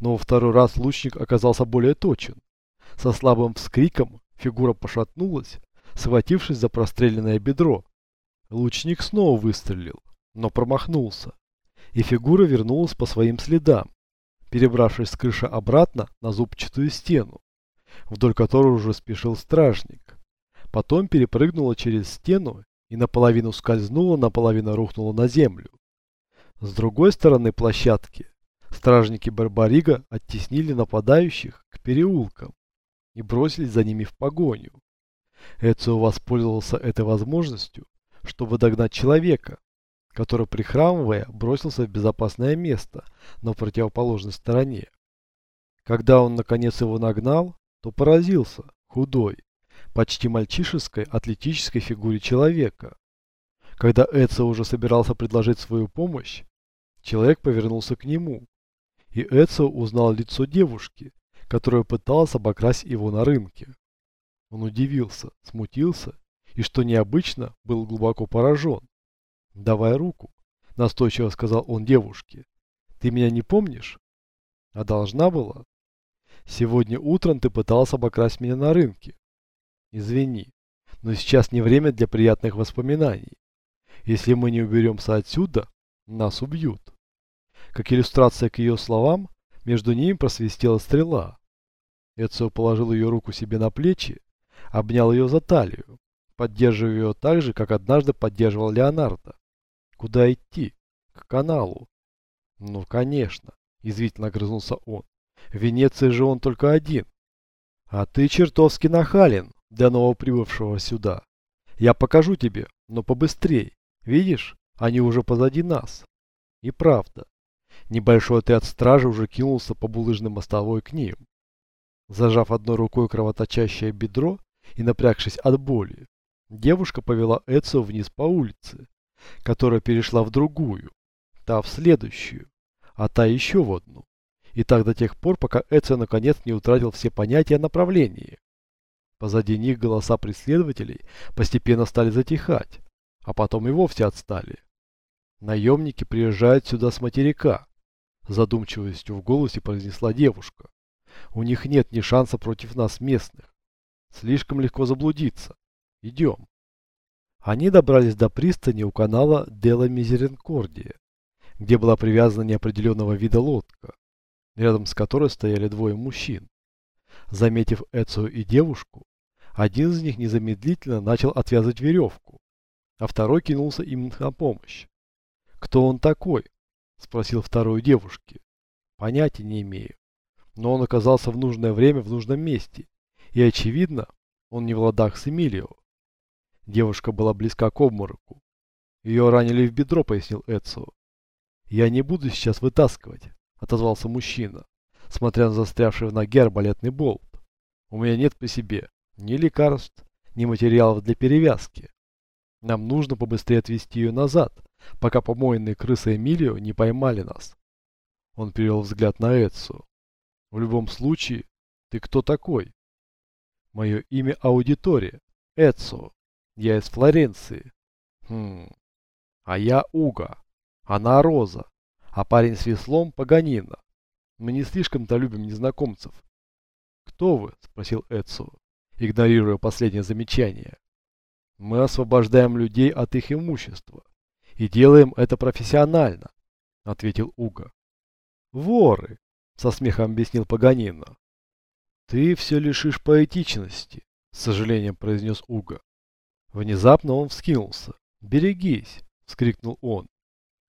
Но во второй раз лучник оказался более точен. Со слабым вскриком фигура пошатнулась, схватившись за простреленное бедро. Лучник снова выстрелил, но промахнулся, и фигура вернулась по своим следам, перебравшись с крыши обратно на зубчатую стену, вдоль которой уже спешил стражник. Потом перепрыгнула через стену и наполовину скользнула, наполовину рухнула на землю. С другой стороны площадки стражники Барбарига оттеснили нападающих к переулкам и бросились за ними в погоню. Эцио воспользовался этой возможностью, чтобы догнать человека, который, прихрамывая, бросился в безопасное место на противоположной стороне. Когда он наконец его нагнал, то поразился худой, почти мальчишеской атлетической фигуре человека. Когда Эцио уже собирался предложить свою помощь, человек повернулся к нему, и Эцио узнал лицо девушки, которая пыталась обокрасть его на рынке. Он удивился, смутился и, что необычно, был глубоко поражен. «Давай руку», – настойчиво сказал он девушке. «Ты меня не помнишь?» «А должна была?» «Сегодня утром ты пытался обокрасть меня на рынке». «Извини, но сейчас не время для приятных воспоминаний. Если мы не уберемся отсюда, нас убьют». Как иллюстрация к ее словам, между ними просвистела стрела. Эцио положил ее руку себе на плечи обнял ее за талию, поддерживая ее так же, как однажды поддерживал Леонардо. Куда идти? К каналу. Ну, конечно, извительно огрызнулся он. В Венеции же он только один. А ты чертовски нахален для новоприбывшего сюда. Я покажу тебе, но побыстрей. Видишь, они уже позади нас. И правда. Небольшой отряд стражи уже кинулся по булыжной мостовой к ним. Зажав одной рукой кровоточащее бедро, и напрягшись от боли, девушка повела Эцио вниз по улице, которая перешла в другую, та в следующую, а та еще в одну. И так до тех пор, пока Эцио наконец не утратил все понятия о направлении. Позади них голоса преследователей постепенно стали затихать, а потом и вовсе отстали. Наемники приезжают сюда с материка, задумчивостью в голосе произнесла девушка. У них нет ни шанса против нас местных. Слишком легко заблудиться. Идем. Они добрались до пристани у канала Дела Мизеренкордия, где была привязана неопределенного вида лодка, рядом с которой стояли двое мужчин. Заметив Эцио и девушку, один из них незамедлительно начал отвязывать веревку, а второй кинулся им на помощь. «Кто он такой?» – спросил второй девушки. «Понятия не имею. Но он оказался в нужное время в нужном месте и, очевидно, он не в ладах с Эмилио. Девушка была близка к обмороку. Ее ранили в бедро, пояснил Эцио. «Я не буду сейчас вытаскивать», — отозвался мужчина, смотря на застрявший в ноге арбалетный болт. «У меня нет по себе ни лекарств, ни материалов для перевязки. Нам нужно побыстрее отвезти ее назад, пока помойные крысы Эмилио не поймали нас». Он перевел взгляд на Эцио. «В любом случае, ты кто такой?» Мое имя аудитория. Эцо. Я из Флоренции. Хм. А я Уга. Она Роза. А парень с веслом Паганина. Мы не слишком-то любим незнакомцев. Кто вы? Спросил Эцо, игнорируя последнее замечание. Мы освобождаем людей от их имущества. И делаем это профессионально, ответил Уга. Воры, со смехом объяснил Паганина. «Ты все лишишь поэтичности», — с сожалением произнес Уга. Внезапно он вскинулся. «Берегись!» — вскрикнул он.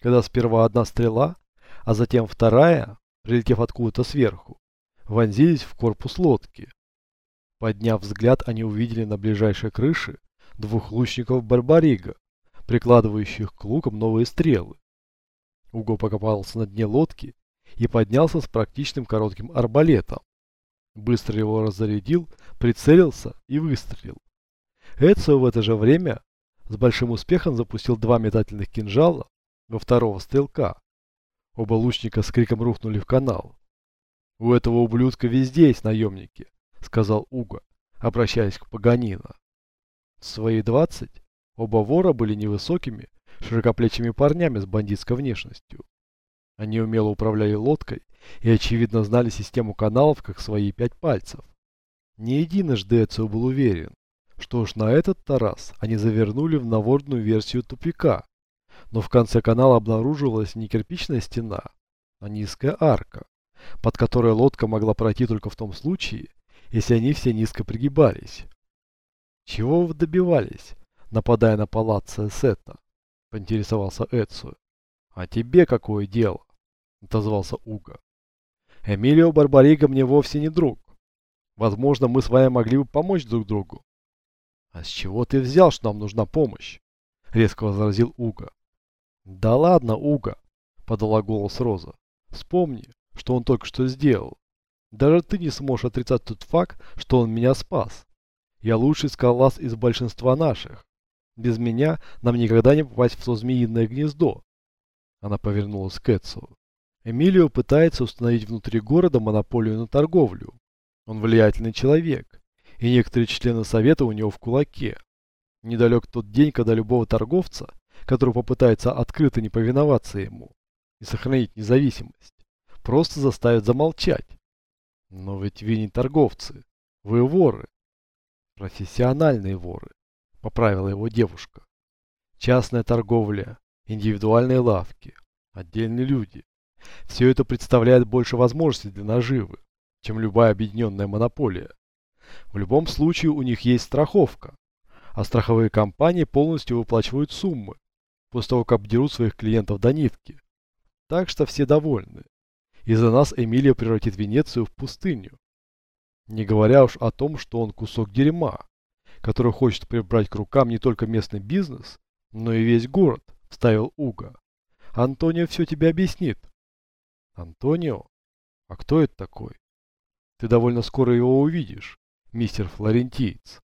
Когда сперва одна стрела, а затем вторая, прилетев откуда-то сверху, вонзились в корпус лодки. Подняв взгляд, они увидели на ближайшей крыше двух лучников Барбарига, прикладывающих к лукам новые стрелы. Уго покопался на дне лодки и поднялся с практичным коротким арбалетом. Быстро его раззарядил, прицелился и выстрелил. Эцио в это же время с большим успехом запустил два метательных кинжала во второго стрелка. Оба лучника с криком рухнули в канал. «У этого ублюдка везде есть наемники», — сказал Уго, обращаясь к Паганина. В свои двадцать оба вора были невысокими, широкоплечими парнями с бандитской внешностью. Они умело управляли лодкой и, очевидно, знали систему каналов как свои пять пальцев. Не единожды Эцио был уверен, что уж на этот-то раз они завернули в наводную версию тупика. Но в конце канала обнаруживалась не кирпичная стена, а низкая арка, под которой лодка могла пройти только в том случае, если они все низко пригибались. «Чего вы добивались, нападая на палаццо Сета?» – поинтересовался Эцио. «А тебе какое дело?» – отозвался Уга. «Эмилио Барбарига мне вовсе не друг. Возможно, мы с вами могли бы помочь друг другу». «А с чего ты взял, что нам нужна помощь?» – резко возразил Уга. «Да ладно, Уга!» – подала голос Роза. «Вспомни, что он только что сделал. Даже ты не сможешь отрицать тот факт, что он меня спас. Я лучший скалолаз из большинства наших. Без меня нам никогда не попасть в то змеиное гнездо. Она повернулась к Эдсу. Эмилио пытается установить внутри города монополию на торговлю. Он влиятельный человек, и некоторые члены совета у него в кулаке. Недалек тот день, когда любого торговца, который попытается открыто не повиноваться ему и сохранить независимость, просто заставят замолчать. Но ведь вы не торговцы, вы воры. Профессиональные воры, поправила его девушка. Частная торговля, индивидуальные лавки, отдельные люди. Все это представляет больше возможностей для наживы, чем любая объединенная монополия. В любом случае у них есть страховка, а страховые компании полностью выплачивают суммы, после того, как обдерут своих клиентов до нитки. Так что все довольны. Из-за нас Эмилия превратит Венецию в пустыню. Не говоря уж о том, что он кусок дерьма, который хочет прибрать к рукам не только местный бизнес, но и весь город, вставил Уга. Антонио все тебе объяснит. Антонио? А кто это такой? Ты довольно скоро его увидишь, мистер Флорентиец.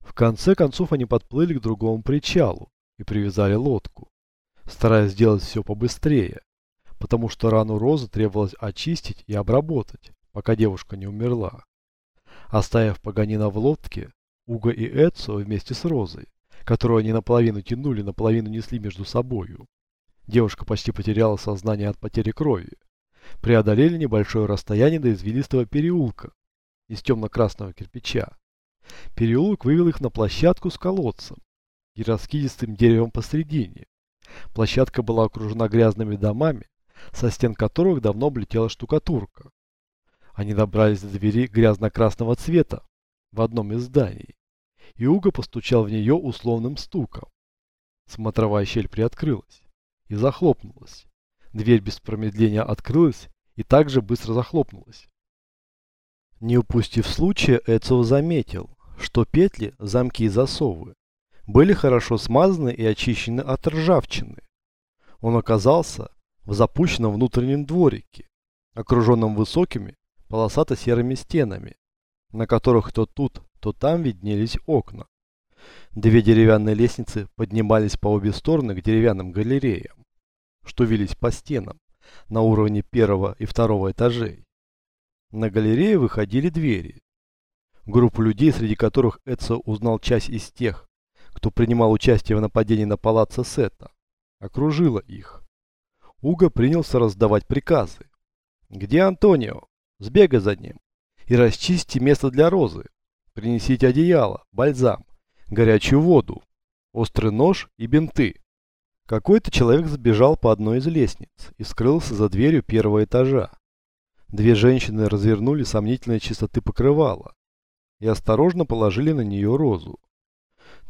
В конце концов они подплыли к другому причалу и привязали лодку, стараясь сделать все побыстрее, потому что рану Розы требовалось очистить и обработать, пока девушка не умерла. Оставив Паганина в лодке, Уго и Эдсо вместе с Розой, которую они наполовину тянули, наполовину несли между собою. Девушка почти потеряла сознание от потери крови. Преодолели небольшое расстояние до извилистого переулка из темно-красного кирпича. Переулок вывел их на площадку с колодцем и раскидистым деревом посредине. Площадка была окружена грязными домами, со стен которых давно облетела штукатурка. Они добрались до двери грязно-красного цвета в одном из зданий. И Уго постучал в нее условным стуком. Смотровая щель приоткрылась и захлопнулась. Дверь без промедления открылась и также быстро захлопнулась. Не упустив случая, Эцио заметил, что петли, замки и засовы были хорошо смазаны и очищены от ржавчины. Он оказался в запущенном внутреннем дворике, окруженном высокими полосато-серыми стенами, на которых то тут, то там виднелись окна. Две деревянные лестницы поднимались по обе стороны к деревянным галереям, что велись по стенам, на уровне первого и второго этажей. На галерее выходили двери. Группа людей, среди которых Эдсо узнал часть из тех, кто принимал участие в нападении на палаццо Сета, окружила их. Уго принялся раздавать приказы. «Где Антонио? Сбегай за ним и расчисти место для розы. Принесите одеяло, бальзам, горячую воду, острый нож и бинты. Какой-то человек забежал по одной из лестниц и скрылся за дверью первого этажа. Две женщины развернули сомнительной чистоты покрывала и осторожно положили на нее розу.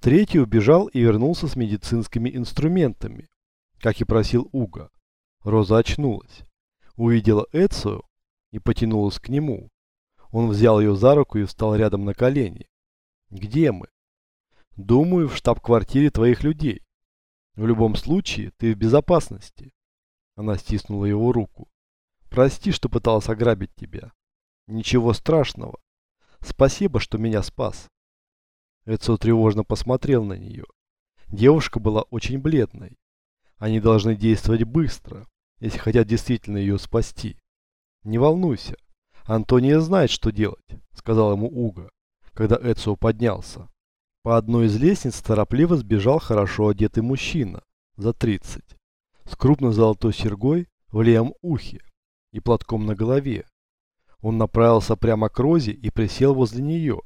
Третий убежал и вернулся с медицинскими инструментами, как и просил Уга. Роза очнулась, увидела Эцию и потянулась к нему. Он взял ее за руку и встал рядом на колени. «Где мы?» «Думаю, в штаб-квартире твоих людей. В любом случае, ты в безопасности». Она стиснула его руку. «Прости, что пыталась ограбить тебя. Ничего страшного. Спасибо, что меня спас». Эцо тревожно посмотрел на нее. Девушка была очень бледной. Они должны действовать быстро, если хотят действительно ее спасти. «Не волнуйся, Антония знает, что делать», — сказал ему Уга, когда Эцио поднялся. По одной из лестниц торопливо сбежал хорошо одетый мужчина, за 30, с крупной золотой серьгой в левом ухе и платком на голове. Он направился прямо к Розе и присел возле нее,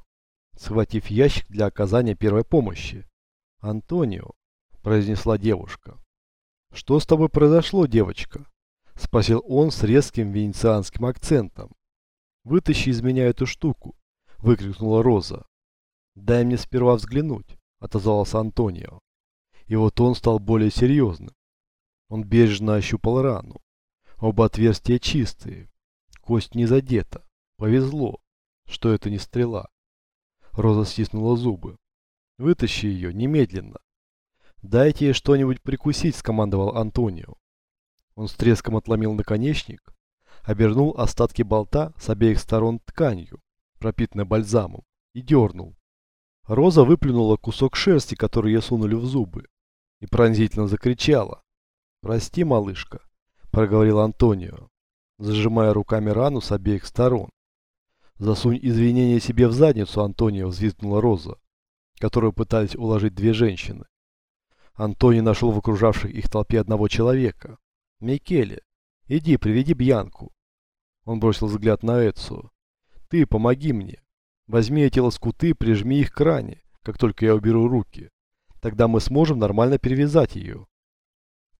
схватив ящик для оказания первой помощи. «Антонио», – произнесла девушка. «Что с тобой произошло, девочка?» – спросил он с резким венецианским акцентом. «Вытащи из меня эту штуку!» – выкрикнула Роза. «Дай мне сперва взглянуть», – отозвался Антонио. И вот он стал более серьезным. Он бережно ощупал рану. Оба отверстия чистые. Кость не задета. Повезло, что это не стрела. Роза стиснула зубы. «Вытащи ее, немедленно!» «Дайте ей что-нибудь прикусить», – скомандовал Антонио. Он с треском отломил наконечник, обернул остатки болта с обеих сторон тканью, пропитанной бальзамом, и дернул. Роза выплюнула кусок шерсти, который ей сунули в зубы, и пронзительно закричала. «Прости, малышка», – проговорил Антонио, зажимая руками рану с обеих сторон. «Засунь извинения себе в задницу, Антонио», – взвизгнула Роза, которую пытались уложить две женщины. Антонио нашел в окружавших их толпе одного человека. «Микеле, иди, приведи Бьянку». Он бросил взгляд на Эцу. «Ты, помоги мне. Возьми эти лоскуты, прижми их к ране, как только я уберу руки. Тогда мы сможем нормально перевязать ее».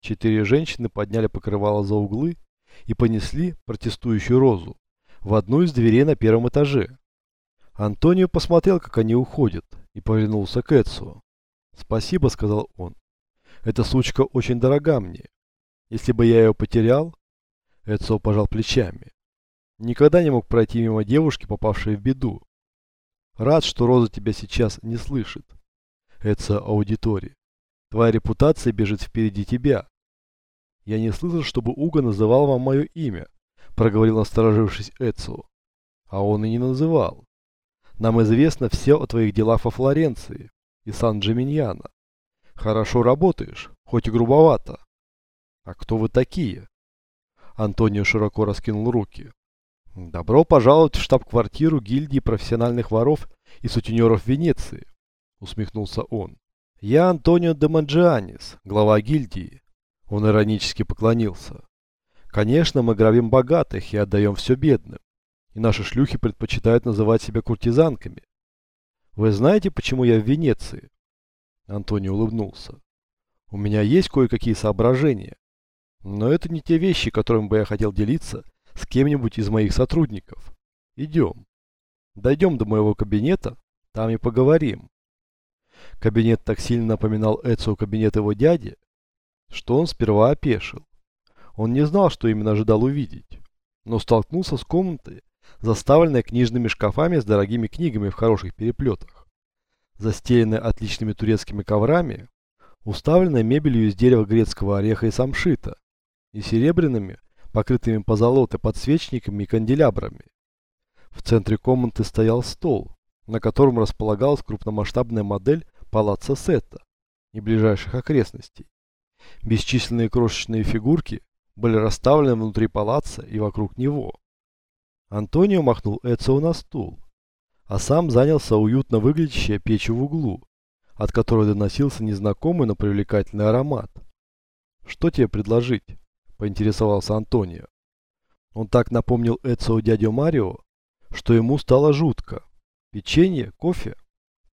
Четыре женщины подняли покрывало за углы и понесли протестующую розу в одну из дверей на первом этаже. Антонио посмотрел, как они уходят, и повернулся к Эцу. «Спасибо», — сказал он. «Эта сучка очень дорога мне. Если бы я ее потерял...» Эцо пожал плечами. Никогда не мог пройти мимо девушки, попавшей в беду. Рад, что Роза тебя сейчас не слышит. Эцо аудитория. Твоя репутация бежит впереди тебя. Я не слышал, чтобы Уго называл вам мое имя, проговорил насторожившись Эцио. А он и не называл. Нам известно все о твоих делах во Флоренции и Сан-Джиминьяно. Хорошо работаешь, хоть и грубовато. А кто вы такие? Антонио широко раскинул руки. Добро пожаловать в штаб-квартиру гильдии профессиональных воров и сутенеров Венеции, усмехнулся он. Я Антонио де Манджианис, глава гильдии. Он иронически поклонился. Конечно, мы грабим богатых и отдаем все бедным. И наши шлюхи предпочитают называть себя куртизанками. Вы знаете, почему я в Венеции? Антонио улыбнулся. У меня есть кое-какие соображения. Но это не те вещи, которыми бы я хотел делиться с кем-нибудь из моих сотрудников. Идем. Дойдем до моего кабинета, там и поговорим. Кабинет так сильно напоминал Эцио кабинет его дяди, что он сперва опешил. Он не знал, что именно ожидал увидеть, но столкнулся с комнатой, заставленной книжными шкафами с дорогими книгами в хороших переплетах, застеленной отличными турецкими коврами, уставленной мебелью из дерева грецкого ореха и самшита и серебряными, покрытыми позолотой подсвечниками и канделябрами. В центре комнаты стоял стол, на котором располагалась крупномасштабная модель палаца Сетта и ближайших окрестностей. Бесчисленные крошечные фигурки были расставлены внутри палаца и вокруг него. Антонио махнул Эцио на стул, а сам занялся уютно выглядящей печью в углу, от которой доносился незнакомый, но привлекательный аромат. «Что тебе предложить?» – поинтересовался Антонио. Он так напомнил Эцио дядю Марио, что ему стало жутко. «Печенье? Кофе?»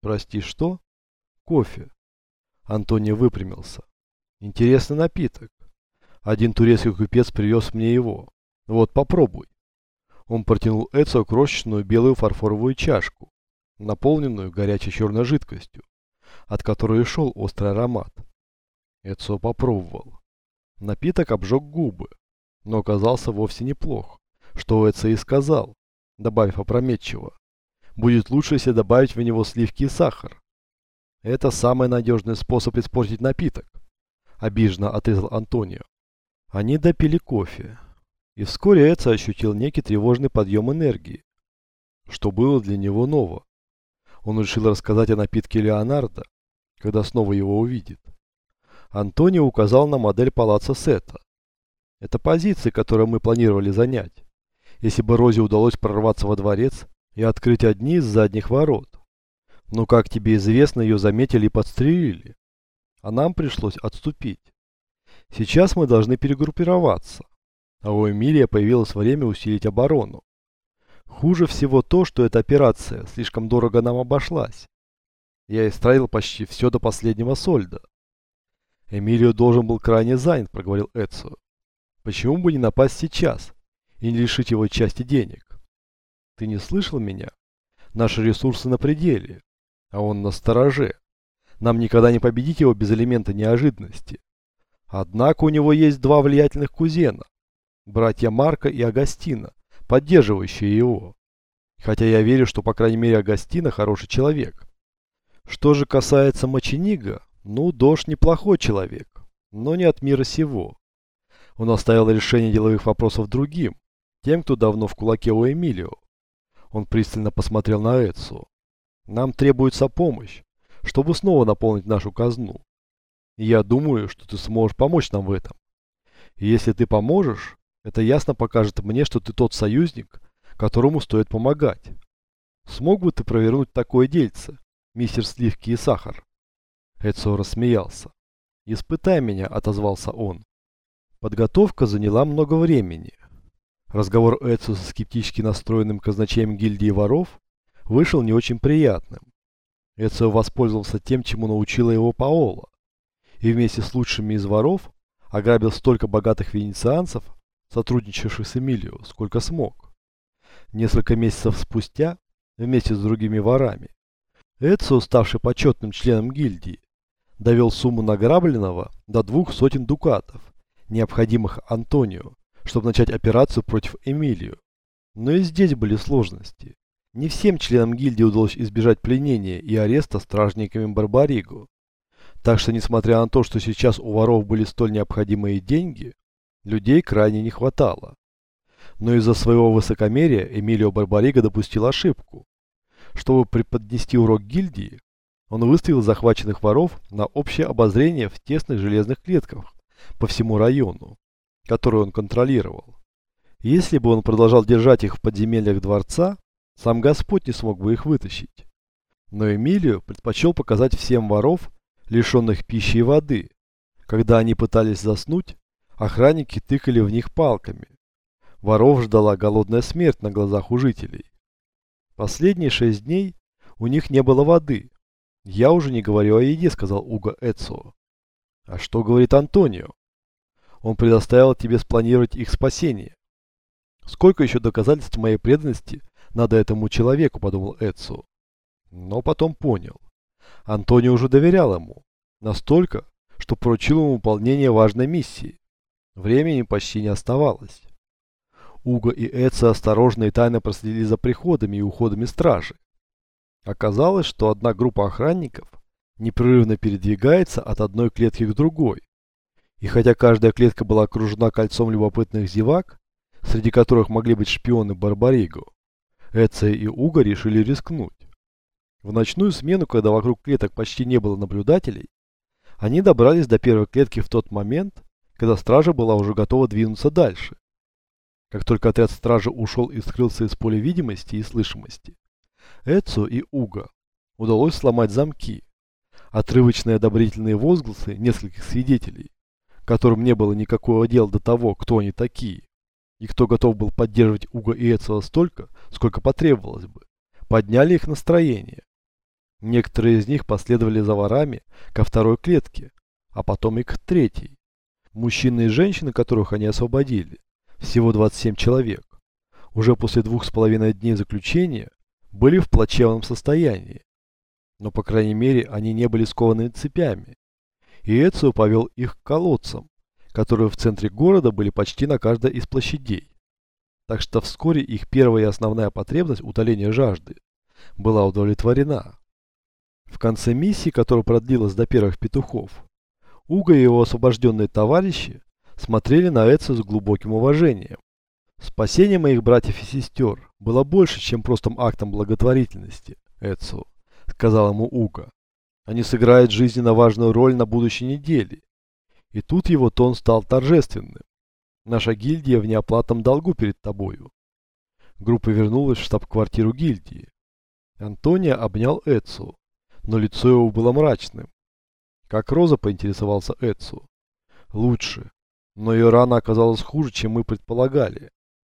«Прости, что?» «Кофе». Антонио выпрямился. «Интересный напиток. Один турецкий купец привез мне его. Вот, попробуй». Он протянул Эцио крошечную белую фарфоровую чашку, наполненную горячей черной жидкостью, от которой шел острый аромат. Эцио попробовал. Напиток обжег губы, но оказался вовсе неплох, что Эцио и сказал, добавив опрометчиво. Будет лучше, если добавить в него сливки и сахар. Это самый надежный способ испортить напиток, обиженно отрезал Антонио. Они допили кофе, и вскоре Эца ощутил некий тревожный подъем энергии, что было для него ново. Он решил рассказать о напитке Леонардо, когда снова его увидит. Антонио указал на модель палаца Сета. Это позиция, которую мы планировали занять, если бы Розе удалось прорваться во дворец и открыть одни из задних ворот. Но, как тебе известно, ее заметили и подстрелили. А нам пришлось отступить. Сейчас мы должны перегруппироваться. а у Эмилия появилось время усилить оборону. Хуже всего то, что эта операция слишком дорого нам обошлась. Я истратил почти все до последнего сольда. Эмилио должен был крайне занят, проговорил Эцио. Почему бы не напасть сейчас и не лишить его части денег? Ты не слышал меня? Наши ресурсы на пределе, а он на стороже. Нам никогда не победить его без элемента неожиданности. Однако у него есть два влиятельных кузена, братья Марка и Агастина, поддерживающие его. Хотя я верю, что по крайней мере Агастина хороший человек. Что же касается Моченига, ну, Дош неплохой человек, но не от мира сего. Он оставил решение деловых вопросов другим, тем, кто давно в кулаке у Эмилио. Он пристально посмотрел на Эдсу. Нам требуется помощь, чтобы снова наполнить нашу казну. И я думаю, что ты сможешь помочь нам в этом. И если ты поможешь, это ясно покажет мне, что ты тот союзник, которому стоит помогать. Смог бы ты провернуть такое дельце, мистер Сливки и Сахар?» Эдсо рассмеялся. «Испытай меня», — отозвался он. Подготовка заняла много времени. Разговор Эдсо со скептически настроенным казначеем гильдии воров вышел не очень приятным. Эдсо воспользовался тем, чему научила его Паола, и вместе с лучшими из воров ограбил столько богатых венецианцев, сотрудничавших с Эмилио, сколько смог. Несколько месяцев спустя, вместе с другими ворами, Эдсо, ставший почетным членом гильдии, довел сумму награбленного до двух сотен дукатов, необходимых Антонио, чтобы начать операцию против Эмилио. Но и здесь были сложности. Не всем членам гильдии удалось избежать пленения и ареста стражниками Барбариго. Так что, несмотря на то, что сейчас у воров были столь необходимые деньги, Людей крайне не хватало. Но из-за своего высокомерия Эмилио Барбарига допустил ошибку. Чтобы преподнести урок гильдии, он выставил захваченных воров на общее обозрение в тесных железных клетках по всему району, который он контролировал. Если бы он продолжал держать их в подземельях дворца, сам Господь не смог бы их вытащить. Но Эмилио предпочел показать всем воров, лишенных пищи и воды, когда они пытались заснуть, Охранники тыкали в них палками. Воров ждала голодная смерть на глазах у жителей. Последние шесть дней у них не было воды. Я уже не говорю о еде, сказал Уго Эцио. А что говорит Антонио? Он предоставил тебе спланировать их спасение. Сколько еще доказательств моей преданности надо этому человеку, подумал Эцио. Но потом понял. Антонио уже доверял ему. Настолько, что поручил ему выполнение важной миссии. Времени почти не оставалось. Уго и Эца осторожно и тайно проследили за приходами и уходами стражи. Оказалось, что одна группа охранников непрерывно передвигается от одной клетки к другой. И хотя каждая клетка была окружена кольцом любопытных зевак, среди которых могли быть шпионы Барбариго, Эция и Уго решили рискнуть. В ночную смену, когда вокруг клеток почти не было наблюдателей, они добрались до первой клетки в тот момент, когда стража была уже готова двинуться дальше. Как только отряд стражи ушел и скрылся из поля видимости и слышимости, Эцу и Уга удалось сломать замки. Отрывочные одобрительные возгласы нескольких свидетелей, которым не было никакого дела до того, кто они такие, и кто готов был поддерживать Уга и Эцела столько, сколько потребовалось бы, подняли их настроение. Некоторые из них последовали за ворами ко второй клетке, а потом и к третьей. Мужчины и женщины, которых они освободили, всего 27 человек, уже после двух с половиной дней заключения были в плачевном состоянии. Но, по крайней мере, они не были скованы цепями. И Эцио повел их к колодцам, которые в центре города были почти на каждой из площадей. Так что вскоре их первая и основная потребность утоления жажды была удовлетворена. В конце миссии, которая продлилась до первых петухов, Уго и его освобожденные товарищи смотрели на Эдсо с глубоким уважением. Спасение моих братьев и сестер было больше, чем просто актом благотворительности, Эдсо, сказал ему Уго. Они сыграют жизненно важную роль на будущей неделе. И тут его тон стал торжественным. Наша гильдия в неоплатном долгу перед тобою. Группа вернулась в штаб-квартиру гильдии. Антония обнял Эдсу, но лицо его было мрачным. Как Роза поинтересовался Эдсу. Лучше. Но ее рана оказалась хуже, чем мы предполагали.